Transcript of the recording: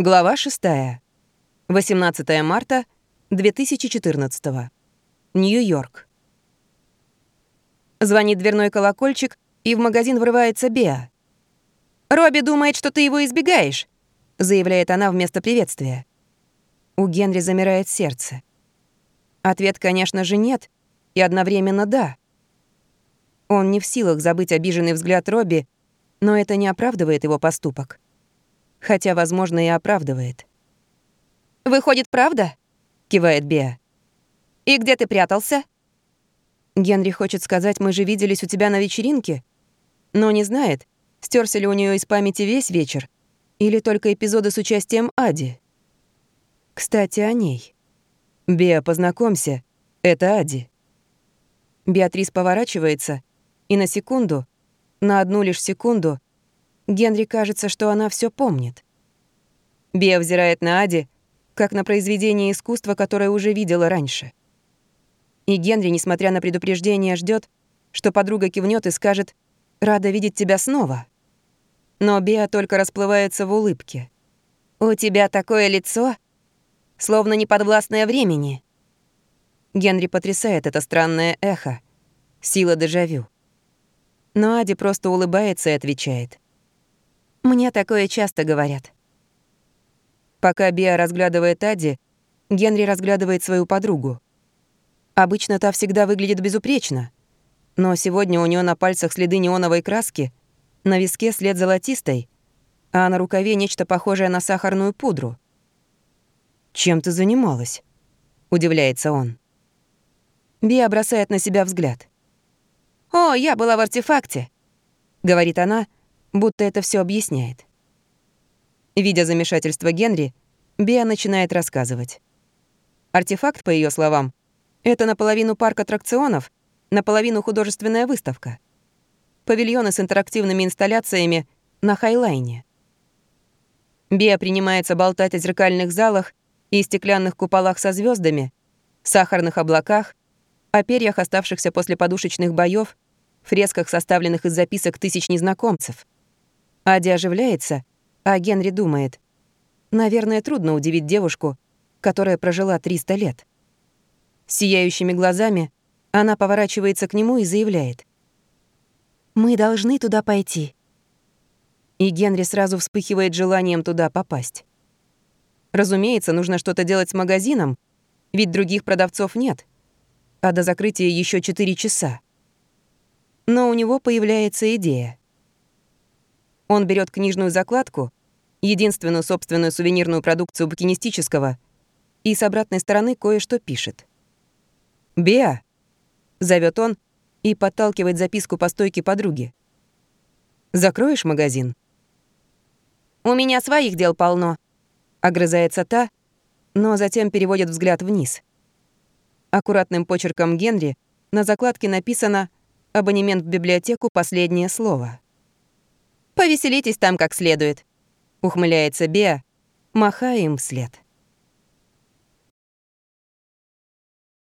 Глава 6. 18 марта 2014. Нью-Йорк. Звонит дверной колокольчик, и в магазин врывается Беа. «Робби думает, что ты его избегаешь», — заявляет она вместо приветствия. У Генри замирает сердце. Ответ, конечно же, нет, и одновременно да. Он не в силах забыть обиженный взгляд Робби, но это не оправдывает его поступок хотя, возможно, и оправдывает. «Выходит, правда?» — кивает Беа. «И где ты прятался?» Генри хочет сказать, мы же виделись у тебя на вечеринке, но не знает, стерся ли у нее из памяти весь вечер или только эпизоды с участием Ади. Кстати, о ней. «Беа, познакомься, это Ади». Беатрис поворачивается, и на секунду, на одну лишь секунду, Генри кажется, что она все помнит. Беа взирает на Ади, как на произведение искусства, которое уже видела раньше. И Генри, несмотря на предупреждение, ждет, что подруга кивнет и скажет «Рада видеть тебя снова». Но Беа только расплывается в улыбке. «У тебя такое лицо, словно неподвластное времени». Генри потрясает это странное эхо, сила дежавю. Но Ади просто улыбается и отвечает. Мне такое часто говорят. Пока Биа разглядывает Адди, Генри разглядывает свою подругу. Обычно та всегда выглядит безупречно, но сегодня у нее на пальцах следы неоновой краски, на виске след золотистой, а на рукаве нечто похожее на сахарную пудру. «Чем ты занималась?» — удивляется он. Биа бросает на себя взгляд. «О, я была в артефакте», — говорит она, — будто это все объясняет. Видя замешательство Генри, Беа начинает рассказывать. Артефакт, по ее словам, это наполовину парк аттракционов, наполовину художественная выставка. Павильоны с интерактивными инсталляциями на Хайлайне. Беа принимается болтать о зеркальных залах и стеклянных куполах со звездами, сахарных облаках, о перьях, оставшихся после подушечных боев, фресках, составленных из записок тысяч незнакомцев — Ади оживляется, а Генри думает. Наверное, трудно удивить девушку, которая прожила 300 лет. Сияющими глазами она поворачивается к нему и заявляет. «Мы должны туда пойти». И Генри сразу вспыхивает желанием туда попасть. Разумеется, нужно что-то делать с магазином, ведь других продавцов нет, а до закрытия еще 4 часа. Но у него появляется идея. Он берет книжную закладку, единственную собственную сувенирную продукцию букинистического, и с обратной стороны кое-что пишет. «Беа!» — зовет он и подталкивает записку по стойке подруги. «Закроешь магазин?» «У меня своих дел полно», — огрызается та, но затем переводит взгляд вниз. Аккуратным почерком Генри на закладке написано «Абонемент в библиотеку. Последнее слово». Повеселитесь там как следует», — ухмыляется Беа, махая им вслед.